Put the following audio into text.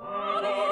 Ave